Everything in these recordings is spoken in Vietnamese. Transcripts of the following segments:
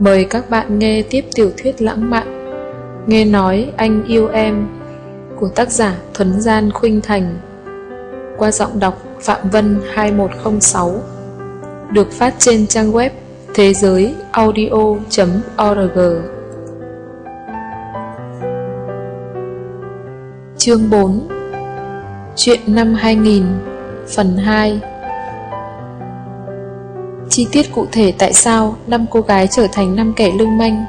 Mời các bạn nghe tiếp tiểu thuyết lãng mạn. Nghe nói anh yêu em, của tác giả Thuấn Gian Khuynh Thành, qua giọng đọc Phạm Vân 2106 được phát trên trang web thế giới audio.org Chương 4 Chuyện năm 2000 Phần 2 Chi tiết cụ thể tại sao năm cô gái trở thành năm kẻ lương manh?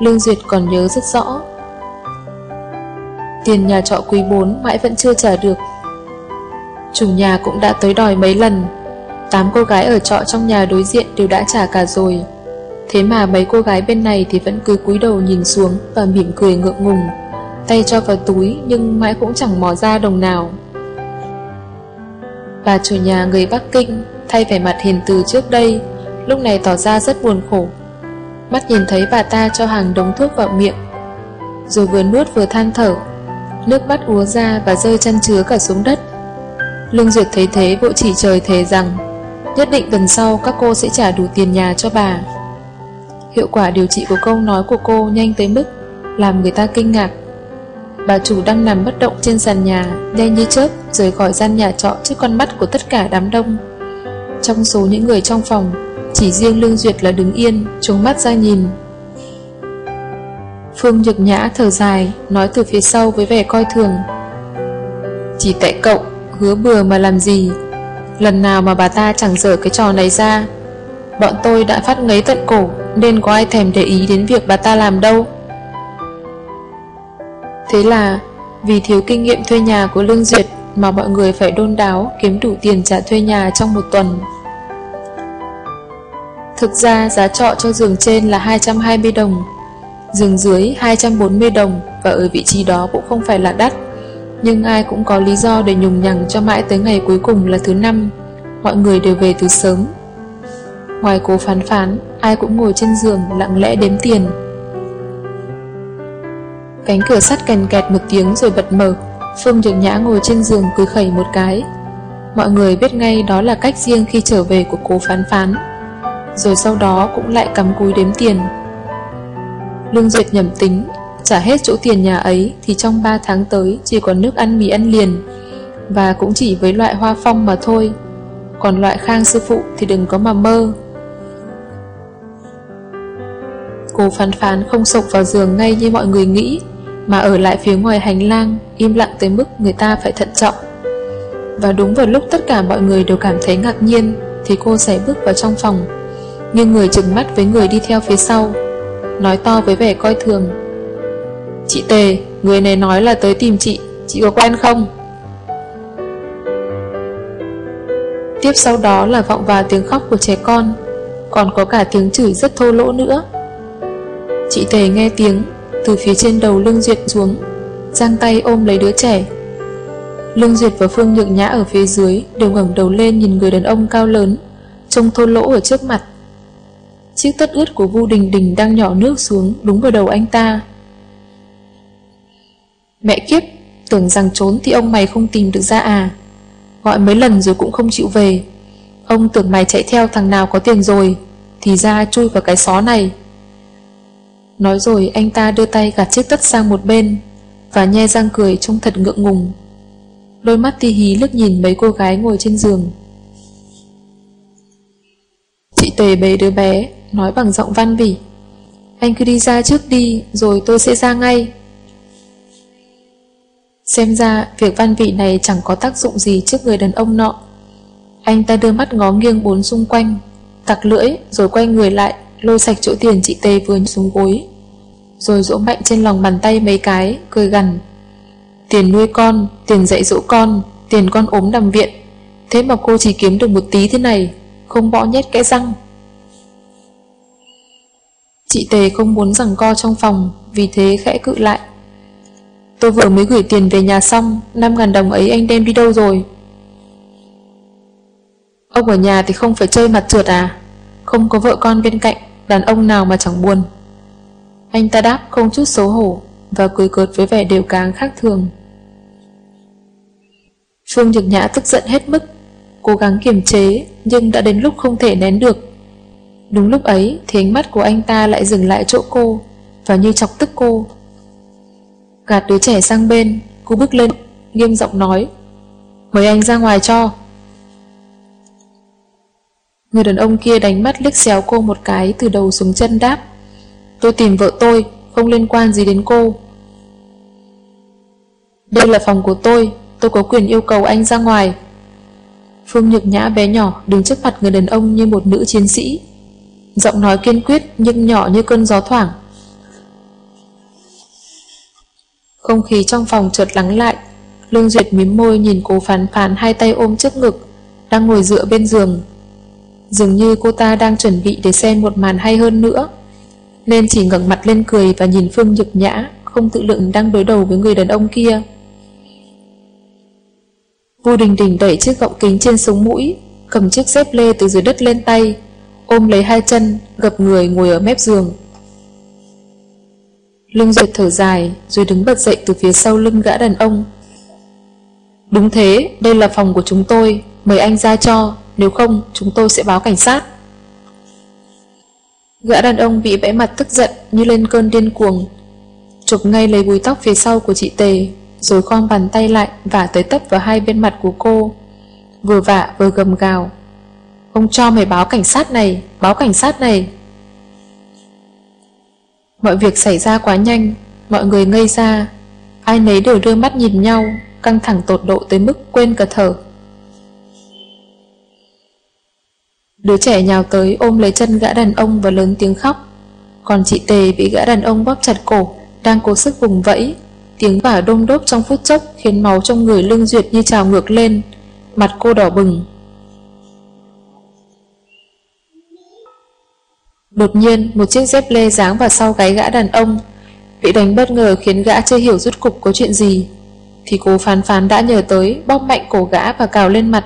Lương Duyệt còn nhớ rất rõ. Tiền nhà trọ quý 4 mãi vẫn chưa trả được. Chủ nhà cũng đã tới đòi mấy lần. Tám cô gái ở trọ trong nhà đối diện đều đã trả cả rồi. Thế mà mấy cô gái bên này thì vẫn cứ cúi đầu nhìn xuống và mỉm cười ngượng ngùng, Tay cho vào túi nhưng mãi cũng chẳng mò ra đồng nào. Bà chủ nhà người Bắc Kinh thay vẻ mặt hiền từ trước đây, lúc này tỏ ra rất buồn khổ. Mắt nhìn thấy bà ta cho hàng đống thuốc vào miệng, rồi vừa nuốt vừa than thở, nước mắt úa ra và rơi chăn chứa cả xuống đất. Lương Duyệt thấy thế vội chỉ trời thề rằng nhất định tuần sau các cô sẽ trả đủ tiền nhà cho bà. Hiệu quả điều trị của câu nói của cô nhanh tới mức làm người ta kinh ngạc. Bà chủ đang nằm bất động trên sàn nhà, đen như chớp, rời khỏi gian nhà trọ trước con mắt của tất cả đám đông. Trong số những người trong phòng, chỉ riêng Lương Duyệt là đứng yên, trống mắt ra nhìn. Phương Nhược Nhã thở dài, nói từ phía sau với vẻ coi thường. Chỉ tại cậu, hứa bừa mà làm gì? Lần nào mà bà ta chẳng dở cái trò này ra. Bọn tôi đã phát ngấy tận cổ, nên có ai thèm để ý đến việc bà ta làm đâu. Thế là, vì thiếu kinh nghiệm thuê nhà của Lương Duyệt mà mọi người phải đôn đáo kiếm đủ tiền trả thuê nhà trong một tuần. Thực ra giá trọ cho giường trên là 220 đồng, giường dưới 240 đồng và ở vị trí đó cũng không phải là đắt. Nhưng ai cũng có lý do để nhùng nhằng cho mãi tới ngày cuối cùng là thứ năm, mọi người đều về từ sớm. Ngoài cố phán phán, ai cũng ngồi trên giường lặng lẽ đếm tiền. Cánh cửa sắt kèn kẹt một tiếng rồi bật mở, Phương Nhược Nhã ngồi trên giường cười khẩy một cái. Mọi người biết ngay đó là cách riêng khi trở về của cố phán phán rồi sau đó cũng lại cắm cúi đếm tiền. Lương Duyệt nhầm tính, trả hết chỗ tiền nhà ấy thì trong 3 tháng tới chỉ còn nước ăn mì ăn liền, và cũng chỉ với loại hoa phong mà thôi, còn loại khang sư phụ thì đừng có mà mơ. Cô phán phán không sộc vào giường ngay như mọi người nghĩ, mà ở lại phía ngoài hành lang, im lặng tới mức người ta phải thận trọng. Và đúng vào lúc tất cả mọi người đều cảm thấy ngạc nhiên, thì cô sẽ bước vào trong phòng nhưng người chừng mắt với người đi theo phía sau, Nói to với vẻ coi thường. Chị Tề, Người này nói là tới tìm chị Chị có quen không? Tiếp sau đó là vọng vào tiếng khóc của trẻ con, Còn có cả tiếng chửi rất thô lỗ nữa. Chị Tề nghe tiếng, Từ phía trên đầu Lương Duyệt xuống, Giang tay ôm lấy đứa trẻ. Lương Duyệt và Phương Nhược Nhã ở phía dưới Đều ngẩng đầu lên nhìn người đàn ông cao lớn, Trông thô lỗ ở trước mặt. Chiếc tất ướt của Vu Đình Đình đang nhỏ nước xuống đúng vào đầu anh ta. Mẹ kiếp, tưởng rằng trốn thì ông mày không tìm được ra à. Gọi mấy lần rồi cũng không chịu về. Ông tưởng mày chạy theo thằng nào có tiền rồi, thì ra chui vào cái xó này. Nói rồi anh ta đưa tay gạt chiếc tất sang một bên và nhe răng cười trông thật ngượng ngùng. Đôi mắt ti hí lướt nhìn mấy cô gái ngồi trên giường. Chị Tề bế đứa bé nói bằng giọng văn vỉ. Anh cứ đi ra trước đi, rồi tôi sẽ ra ngay. Xem ra, việc văn vị này chẳng có tác dụng gì trước người đàn ông nọ. Anh ta đưa mắt ngó nghiêng bốn xung quanh, tặc lưỡi, rồi quay người lại, lôi sạch chỗ tiền chị Tê vừa xuống gối. Rồi dỗ mạnh trên lòng bàn tay mấy cái, cười gằn. Tiền nuôi con, tiền dạy dỗ con, tiền con ốm nằm viện. Thế mà cô chỉ kiếm được một tí thế này, không bỏ nhét cái răng. Chị Tề không muốn rằng co trong phòng, vì thế khẽ cự lại. Tôi vừa mới gửi tiền về nhà xong, 5.000 đồng ấy anh đem đi đâu rồi? Ông ở nhà thì không phải chơi mặt trượt à? Không có vợ con bên cạnh, đàn ông nào mà chẳng buồn. Anh ta đáp không chút xấu hổ và cười cợt với vẻ đều cáng khác thường. Phương Nhược Nhã tức giận hết mức, cố gắng kiềm chế nhưng đã đến lúc không thể nén được. Đúng lúc ấy thì ánh mắt của anh ta lại dừng lại chỗ cô và như chọc tức cô. Gạt đứa trẻ sang bên, cô bước lên, nghiêm giọng nói Mời anh ra ngoài cho. Người đàn ông kia đánh mắt liếc xéo cô một cái từ đầu xuống chân đáp Tôi tìm vợ tôi, không liên quan gì đến cô. Đây là phòng của tôi, tôi có quyền yêu cầu anh ra ngoài. Phương Nhược Nhã bé nhỏ đứng trước mặt người đàn ông như một nữ chiến sĩ. Giọng nói kiên quyết nhưng nhỏ như cơn gió thoảng. Không khí trong phòng chợt lắng lại. Lương Duyệt mím môi nhìn cô phán phán hai tay ôm trước ngực, đang ngồi dựa bên giường. Dường như cô ta đang chuẩn bị để xem một màn hay hơn nữa. Nên chỉ ngẩng mặt lên cười và nhìn Phương Nhược Nhã, không tự lượng đang đối đầu với người đàn ông kia. Vu Đình Đình đẩy chiếc gọng kính trên sống mũi, cầm chiếc dép lê từ dưới đất lên tay, ôm lấy hai chân, gập người ngồi ở mép giường. Lưng Duyệt thở dài, rồi đứng bật dậy từ phía sau lưng gã đàn ông. Đúng thế, đây là phòng của chúng tôi, mời anh ra cho, nếu không chúng tôi sẽ báo cảnh sát. Gã đàn ông bị vẽ mặt tức giận như lên cơn điên cuồng, chụp ngay lấy búi tóc phía sau của chị Tề, rồi khom bàn tay lại và tới tấp vào hai bên mặt của cô, vừa vả vừa gầm gào. Ông cho mày báo cảnh sát này, báo cảnh sát này. Mọi việc xảy ra quá nhanh, mọi người ngây ra, ai nấy đều đưa mắt nhìn nhau, căng thẳng tột độ tới mức quên cả thở. Đứa trẻ nhào tới ôm lấy chân gã đàn ông và lớn tiếng khóc, còn chị Tề bị gã đàn ông bóp chặt cổ, đang cố sức vùng vẫy. Tiếng vả đôm đốp trong phút chốc khiến máu trong người lưng duyệt như trào ngược lên, mặt cô đỏ bừng. Đột nhiên, một chiếc dép lê giáng vào sau gáy gã đàn ông, bị đánh bất ngờ khiến gã chưa hiểu rút cục có chuyện gì. Thì cô phán phán đã nhờ tới, bóp mạnh cổ gã và cào lên mặt.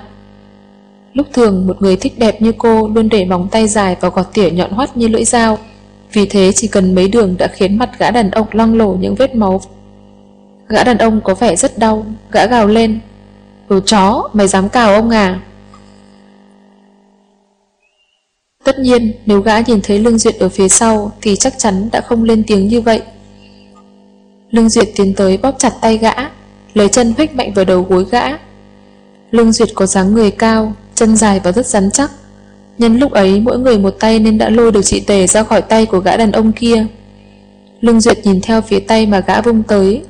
Lúc thường, một người thích đẹp như cô luôn để móng tay dài và gọt tỉa nhọn hoắt như lưỡi dao. Vì thế chỉ cần mấy đường đã khiến mặt gã đàn ông loang lổ những vết máu. Gã đàn ông có vẻ rất đau, gã gào lên. Đồ chó, mày dám cào ông à? Tất nhiên, nếu gã nhìn thấy Lương Duyệt ở phía sau thì chắc chắn đã không lên tiếng như vậy. Lương Duyệt tiến tới bóp chặt tay gã, lấy chân phách mạnh vào đầu gối gã. Lương Duyệt có dáng người cao, chân dài và rất rắn chắc. Nhân lúc ấy mỗi người một tay nên đã lôi được chị Tề ra khỏi tay của gã đàn ông kia. Lương Duyệt nhìn theo phía tay mà gã vung tới.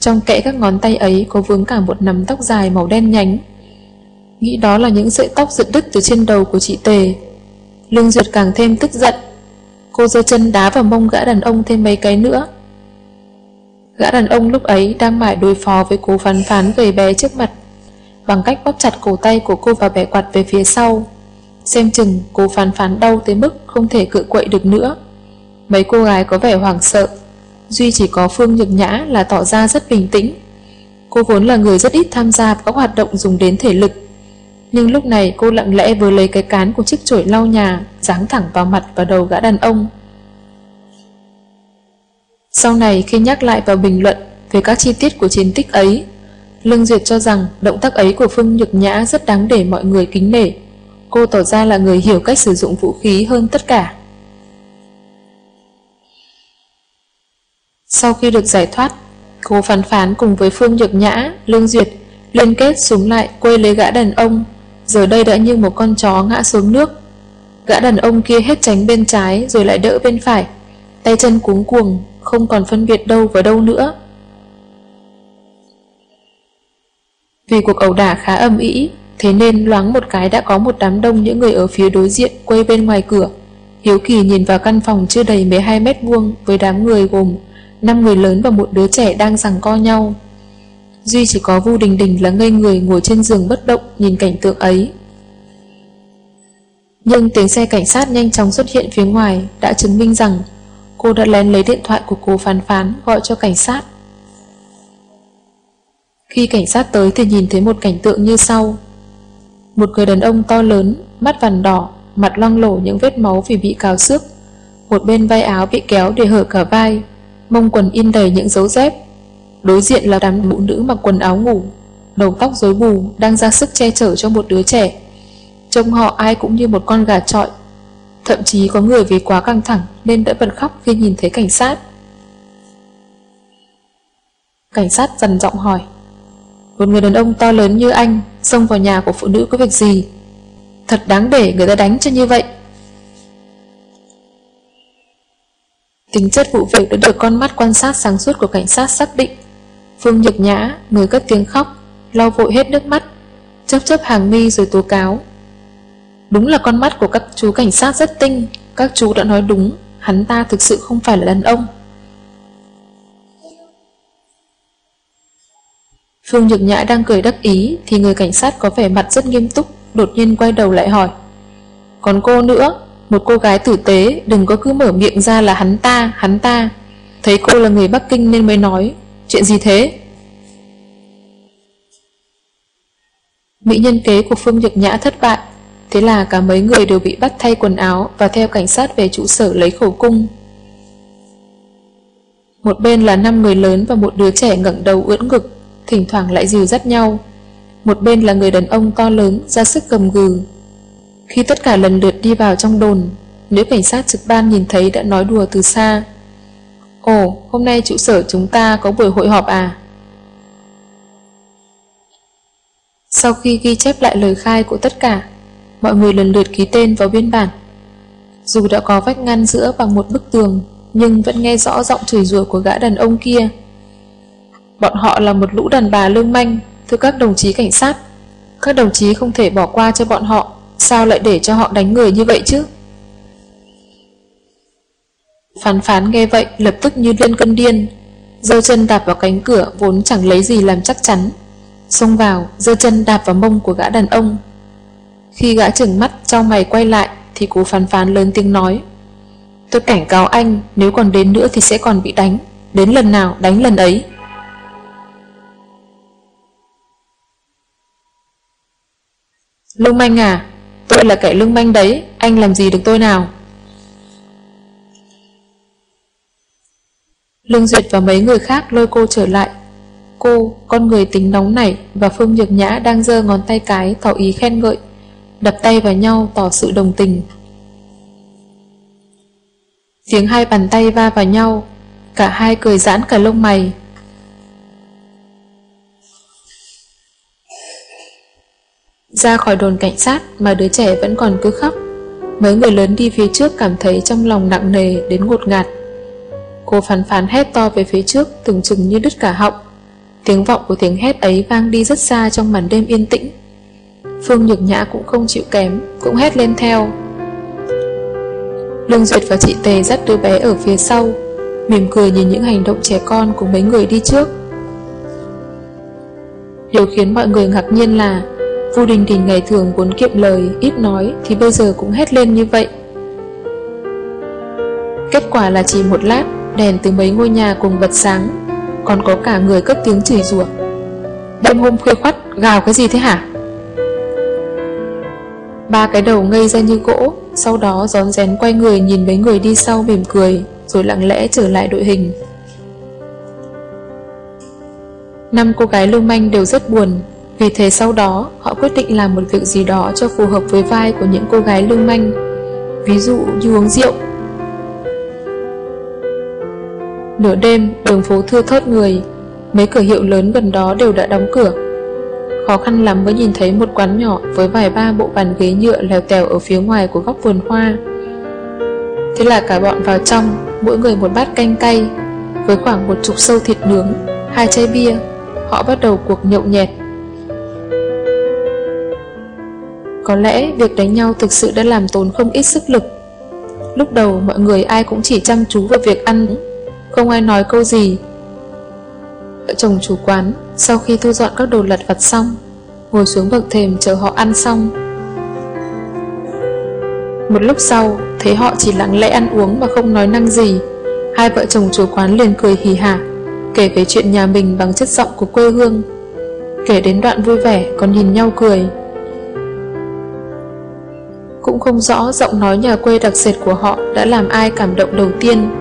Trong kẽ các ngón tay ấy có vướng cả một nắm tóc dài màu đen nhánh. Nghĩ đó là những sợi tóc giật đứt từ trên đầu của chị Tề. Lương Duyệt càng thêm tức giận. Cô giơ chân đá vào mông gã đàn ông thêm mấy cái nữa. Gã đàn ông lúc ấy đang mải đối phó với cô phán phán gầy bé trước mặt, bằng cách bóp chặt cổ tay của cô và bẻ quạt về phía sau. Xem chừng cô phán phán đau tới mức không thể cự quậy được nữa. Mấy cô gái có vẻ hoảng sợ. Duy chỉ có Phương Nhược Nhã là tỏ ra rất bình tĩnh. Cô vốn là người rất ít tham gia vào các hoạt động dùng đến thể lực. Nhưng lúc này cô lặng lẽ vừa lấy cái cán của chiếc chổi lau nhà, giáng thẳng vào mặt và đầu gã đàn ông. Sau này khi nhắc lại vào bình luận về các chi tiết của chiến tích ấy, Lương Duyệt cho rằng động tác ấy của Phương Nhược Nhã rất đáng để mọi người kính nể. Cô tỏ ra là người hiểu cách sử dụng vũ khí hơn tất cả. Sau khi được giải thoát, cô phán phán cùng với Phương Nhược Nhã, Lương Duyệt liên kết súng lại quê lấy gã đàn ông, giờ đây đã như một con chó ngã xuống nước. Gã đàn ông kia hết tránh bên trái rồi lại đỡ bên phải, tay chân cuống cuồng, không còn phân biệt đâu và đâu nữa. Vì cuộc ẩu đả khá âm ĩ, thế nên loáng một cái đã có một đám đông những người ở phía đối diện quay bên ngoài cửa. Hiếu Kỳ nhìn vào căn phòng chưa đầy 12 mét vuông với đám người gồm 5 người lớn và một đứa trẻ đang giằng co nhau. Duy chỉ có Vu Đình Đình là ngây người ngồi trên giường bất động nhìn cảnh tượng ấy. Nhưng tiếng xe cảnh sát nhanh chóng xuất hiện phía ngoài đã chứng minh rằng cô đã lén lấy điện thoại của cô phán phán gọi cho cảnh sát. Khi cảnh sát tới thì nhìn thấy một cảnh tượng như sau. Một người đàn ông to lớn, mắt vằn đỏ, mặt loang lổ những vết máu vì bị cào xước. Một bên vai áo bị kéo để hở cả vai, mông quần in đầy những dấu dép. Đối diện là đám phụ nữ mặc quần áo ngủ, đầu tóc rối bù, đang ra sức che chở cho một đứa trẻ. Trông họ ai cũng như một con gà trọi. Thậm chí có người vì quá căng thẳng nên đã bật khóc khi nhìn thấy cảnh sát. Cảnh sát dần giọng hỏi Một người đàn ông to lớn như anh xông vào nhà của phụ nữ có việc gì? Thật đáng để người ta đánh cho như vậy. Tính chất vụ việc đã được con mắt quan sát sáng suốt của cảnh sát xác định. Phương Nhược Nhã, người cất tiếng khóc, lau vội hết nước mắt, chớp chớp hàng mi rồi tố cáo. Đúng là con mắt của các chú cảnh sát rất tinh, các chú đã nói đúng, hắn ta thực sự không phải là đàn ông. Phương Nhược Nhã đang cười đắc ý thì người cảnh sát có vẻ mặt rất nghiêm túc, đột nhiên quay đầu lại hỏi. Còn cô nữa, một cô gái tử tế đừng có cứ mở miệng ra là hắn ta, hắn ta. Thấy cô là người Bắc Kinh nên mới nói. Chuyện gì thế? Mỹ nhân kế của Phương nhật Nhã thất bại, thế là cả mấy người đều bị bắt thay quần áo và theo cảnh sát về trụ sở lấy khẩu cung. Một bên là năm người lớn và một đứa trẻ ngẩng đầu ưỡn ngực, thỉnh thoảng lại dìu dắt nhau. Một bên là người đàn ông to lớn ra sức cầm gừ. Khi tất cả lần lượt đi vào trong đồn, nữ cảnh sát trực ban nhìn thấy đã nói đùa từ xa. Ồ, hôm nay trụ sở chúng ta có buổi hội họp à? Sau khi ghi chép lại lời khai của tất cả, mọi người lần lượt ký tên vào biên bản. Dù đã có vách ngăn giữa bằng một bức tường, nhưng vẫn nghe rõ giọng chửi rủa của gã đàn ông kia. Bọn họ là một lũ đàn bà lương manh, thưa các đồng chí cảnh sát. Các đồng chí không thể bỏ qua cho bọn họ, sao lại để cho họ đánh người như vậy chứ? Phán phán nghe vậy lập tức như lên cơn điên, giơ chân đạp vào cánh cửa vốn chẳng lấy gì làm chắc chắn. Xông vào, giơ chân đạp vào mông của gã đàn ông. Khi gã chừng mắt trong mày quay lại thì cố phán phán lớn tiếng nói Tôi cảnh cáo anh nếu còn đến nữa thì sẽ còn bị đánh Đến lần nào đánh lần ấy Lương manh à Tôi là kẻ lương manh đấy Anh làm gì được tôi nào Lương Duyệt và mấy người khác lôi cô trở lại. Cô, con người tính nóng nảy Và Phương Nhược Nhã đang giơ ngón tay cái Tỏ ý khen ngợi Đập tay vào nhau tỏ sự đồng tình. Tiếng hai bàn tay va vào nhau Cả hai cười giãn cả lông mày. Ra khỏi đồn cảnh sát mà đứa trẻ vẫn còn cứ khóc Mấy người lớn đi phía trước cảm thấy trong lòng nặng nề đến ngột ngạt. Cô phán phán hét to về phía trước từng chừng như đứt cả họng. Tiếng vọng của tiếng hét ấy vang đi rất xa trong màn đêm yên tĩnh. Phương Nhược Nhã cũng không chịu kém Cũng hét lên theo. Lương Duyệt và chị Tề dắt đứa bé ở phía sau Mỉm cười nhìn những hành động trẻ con của mấy người đi trước. Điều khiến mọi người ngạc nhiên là Vu Đình Đình ngày thường vốn kiệm lời, ít nói Thì bây giờ cũng hét lên như vậy. Kết quả là chỉ một lát Đèn từ mấy ngôi nhà cùng bật sáng, Còn có cả người cất tiếng chửi rủa. Đêm hôm khuya khoắt, Gào cái gì thế hả? Ba cái đầu ngây ra như gỗ, Sau đó gión rén quay người nhìn mấy người đi sau mỉm cười, Rồi lặng lẽ trở lại đội hình. Năm cô gái lưu manh đều rất buồn, Vì thế sau đó họ quyết định làm một việc gì đó Cho phù hợp với vai của những cô gái lưu manh. Ví dụ như uống rượu. Nửa đêm đường phố thưa thớt người Mấy cửa hiệu lớn gần đó đều đã đóng cửa Khó khăn lắm mới nhìn thấy một quán nhỏ với vài ba bộ bàn ghế nhựa lèo tèo ở phía ngoài của góc vườn hoa. Thế là cả bọn vào trong, mỗi người một bát canh cay, với khoảng một chục sâu thịt nướng, hai chai bia, họ bắt đầu cuộc nhậu nhẹt. Có lẽ việc đánh nhau thực sự đã làm tốn không ít sức lực. Lúc đầu mọi người ai cũng chỉ chăm chú vào việc ăn, không ai nói câu gì. Vợ chồng chủ quán, sau khi thu dọn các đồ lặt vặt xong, Ngồi xuống bậc thềm chờ họ ăn xong. Một lúc sau, Thấy họ chỉ lặng lẽ ăn uống Mà không nói năng gì, Hai vợ chồng chủ quán liền cười hì hả, Kể về chuyện nhà mình bằng chất giọng của quê hương. Kể đến đoạn vui vẻ, Còn nhìn nhau cười. Cũng không rõ giọng nói nhà quê đặc sệt của họ Đã làm ai cảm động đầu tiên.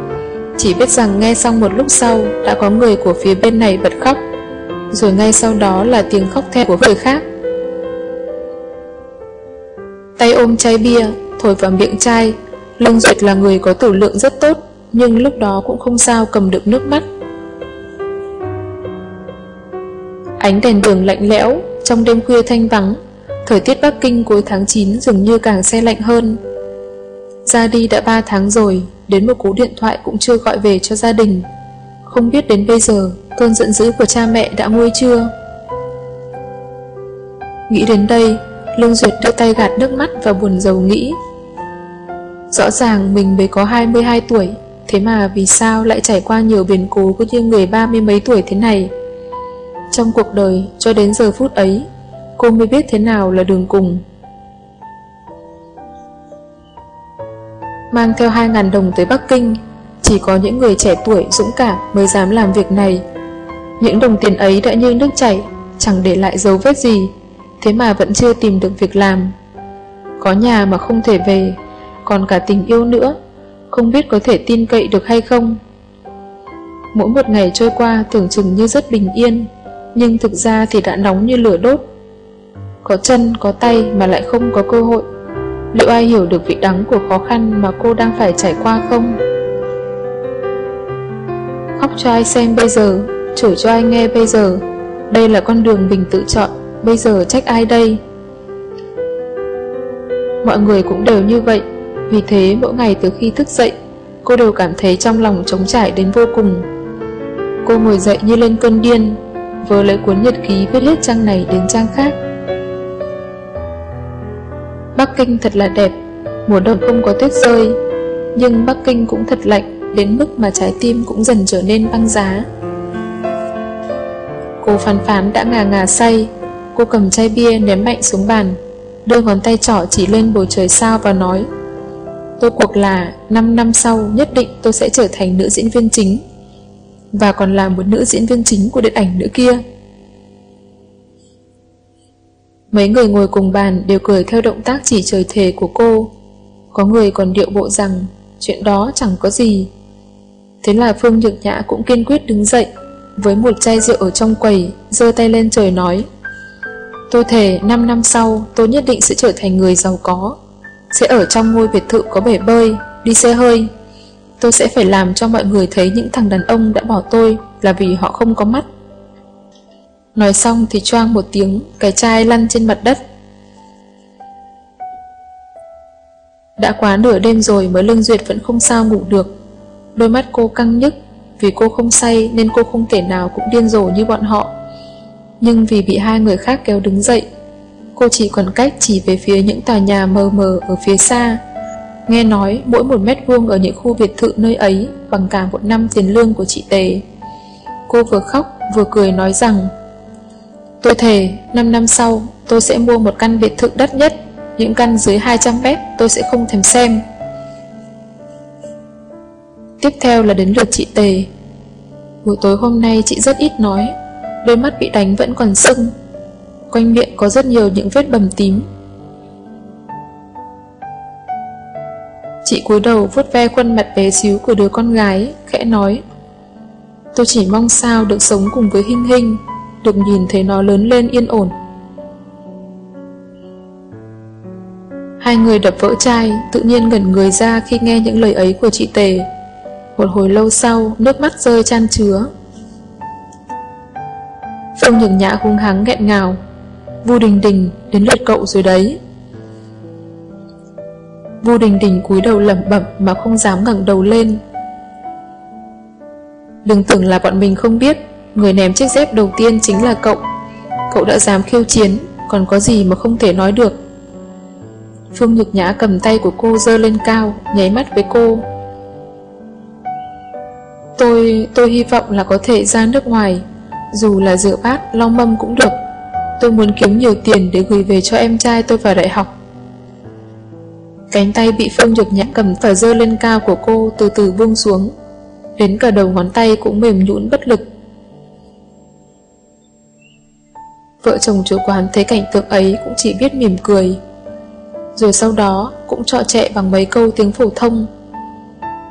Chỉ biết rằng nghe xong một lúc sau Đã có người của phía bên này bật khóc rồi ngay sau đó là tiếng khóc thét của người khác. Tay ôm chai bia, thổi vào miệng chai, Lương Duyệt là người có tử lượng rất tốt, nhưng lúc đó cũng không sao cầm được nước mắt. Ánh đèn đường lạnh lẽo, trong đêm khuya thanh vắng, thời tiết Bắc Kinh cuối tháng 9 dường như càng xe lạnh hơn. Ra đi đã 3 tháng rồi, đến một cú điện thoại cũng chưa gọi về cho gia đình. Không biết đến bây giờ, cơn giận dữ của cha mẹ đã nguôi chưa? Nghĩ đến đây, Lương Duyệt đưa tay gạt nước mắt và buồn rầu nghĩ. Rõ ràng mình mới có 22 tuổi, thế mà vì sao lại trải qua nhiều biến cố của như người ba mươi mấy tuổi thế này? Trong cuộc đời, cho đến giờ phút ấy, cô mới biết thế nào là đường cùng. Mang theo 2.000 đồng tới Bắc Kinh, chỉ có những người trẻ tuổi dũng cảm mới dám làm việc này. Những đồng tiền ấy đã như nước chảy, chẳng để lại dấu vết gì, thế mà vẫn chưa tìm được việc làm. Có nhà mà không thể về, còn cả tình yêu nữa, không biết có thể tin cậy được hay không. Mỗi một ngày trôi qua tưởng chừng như rất bình yên, nhưng thực ra thì đã nóng như lửa đốt. Có chân, có tay mà lại không có cơ hội. Liệu ai hiểu được vị đắng của khó khăn mà cô đang phải trải qua không? Khóc cho ai xem bây giờ, chửi cho ai nghe bây giờ. Đây là con đường mình tự chọn, bây giờ trách ai đây? Mọi người cũng đều như vậy, vì thế mỗi ngày từ khi thức dậy, cô đều cảm thấy trong lòng trống trải đến vô cùng. Cô ngồi dậy như lên cơn điên, vừa lấy cuốn nhật ký viết hết trang này đến trang khác. Bắc Kinh thật là đẹp, mùa đông không có tuyết rơi, nhưng Bắc Kinh cũng thật lạnh đến mức mà trái tim cũng dần trở nên băng giá. Cô phán phán đã ngà ngà say, cô cầm chai bia ném mạnh xuống bàn, đưa ngón tay trỏ chỉ lên bầu trời sao và nói Tôi cuộc là 5 năm sau nhất định tôi sẽ trở thành nữ diễn viên chính và còn là một nữ diễn viên chính của điện ảnh nữa kia. Mấy người ngồi cùng bàn đều cười theo động tác chỉ trời thề của cô. Có người còn điệu bộ rằng chuyện đó chẳng có gì. Thế là Phương Nhược Nhã cũng kiên quyết đứng dậy, với một chai rượu ở trong quầy, giơ tay lên trời nói Tôi thề 5 năm sau tôi nhất định sẽ trở thành người giàu có, sẽ ở trong ngôi biệt thự có bể bơi, đi xe hơi. Tôi sẽ phải làm cho mọi người thấy những thằng đàn ông đã bỏ tôi là vì họ không có mắt. Nói xong thì choang một tiếng, cái chai lăn trên mặt đất. Đã quá nửa đêm rồi mới Lương Duyệt vẫn không sao ngủ được. Đôi mắt cô căng nhức, vì cô không say nên cô không thể nào cũng điên rồ như bọn họ. Nhưng vì bị hai người khác kéo đứng dậy, cô chỉ còn cách chỉ về phía những tòa nhà mờ mờ ở phía xa. Nghe nói mỗi một mét vuông ở những khu biệt thự nơi ấy bằng cả một năm tiền lương của chị Tề. Cô vừa khóc vừa cười nói rằng Tôi thề, 5 năm sau, tôi sẽ mua một căn biệt thự đắt nhất, những căn dưới 200 mét tôi sẽ không thèm xem. Tiếp theo là đến lượt chị Tề. Buổi tối hôm nay chị rất ít nói, đôi mắt bị đánh vẫn còn sưng. Quanh miệng có rất nhiều những vết bầm tím. Chị cúi đầu vuốt ve khuôn mặt bé xíu của đứa con gái, khẽ nói Tôi chỉ mong sao được sống cùng với Hinh Hinh được nhìn thấy nó lớn lên yên ổn. Hai người đập vỡ chai, tự nhiên ngẩn người ra khi nghe những lời ấy của chị Tề. Một hồi lâu sau, nước mắt rơi chan chứa. Phương nhường nhã hung hắng nghẹn ngào. Vu Đình Đình, đến lượt cậu rồi đấy. Vu Đình Đình cúi đầu lẩm bẩm mà không dám ngẩng đầu lên. Đừng tưởng là bọn mình không biết Người ném chiếc dép đầu tiên chính là cậu. Cậu đã dám khiêu chiến Còn có gì mà không thể nói được. Phương Nhược Nhã cầm tay của cô dơ lên cao Nháy mắt với cô. Tôi, tôi hy vọng là có thể ra nước ngoài Dù là rửa bát, lau mâm cũng được. Tôi muốn kiếm nhiều tiền để gửi về cho em trai tôi vào đại học. Cánh tay bị Phương Nhược Nhã cầm phải dơ lên cao của cô từ từ buông xuống. Đến cả đầu ngón tay cũng mềm nhũn bất lực. Vợ chồng chủ quán thấy cảnh tượng ấy cũng chỉ biết mỉm cười. Rồi sau đó cũng trọ trẻ bằng mấy câu tiếng phổ thông.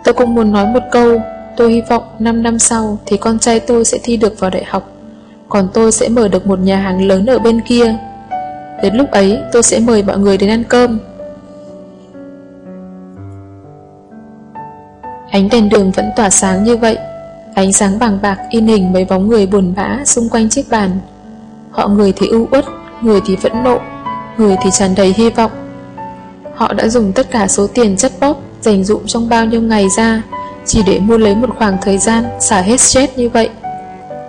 Tôi cũng muốn nói một câu, Tôi hy vọng 5 năm sau thì con trai tôi sẽ thi được vào đại học, Còn tôi sẽ mở được một nhà hàng lớn ở bên kia. Đến lúc ấy tôi sẽ mời mọi người đến ăn cơm. Ánh đèn đường vẫn tỏa sáng như vậy, Ánh sáng vàng bạc in hình mấy bóng người buồn bã xung quanh chiếc bàn. Họ người thì ưu uất, người thì vẫn nộ Người thì tràn đầy hy vọng. Họ đã dùng tất cả số tiền chất bóp Dành dụm trong bao nhiêu ngày ra Chỉ để mua lấy một khoảng thời gian Xả hết stress như vậy.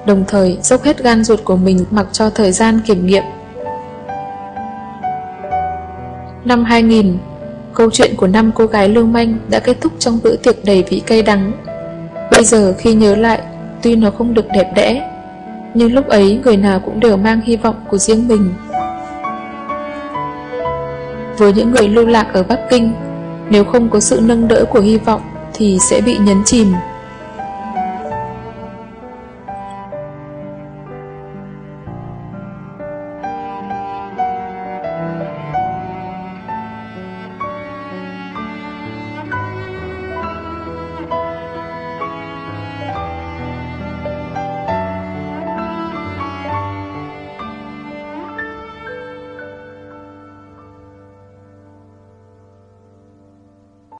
Đồng thời dốc hết gan ruột của mình Mặc cho thời gian kiểm nghiệm. Năm 2000 Câu chuyện của năm cô gái lương manh Đã kết thúc trong bữa tiệc đầy vị cay đắng. Bây giờ khi nhớ lại Tuy nó không được đẹp đẽ nhưng lúc ấy người nào cũng đều mang hy vọng của riêng mình. Với những người lưu lạc ở Bắc Kinh, nếu không có sự nâng đỡ của hy vọng thì sẽ bị nhấn chìm.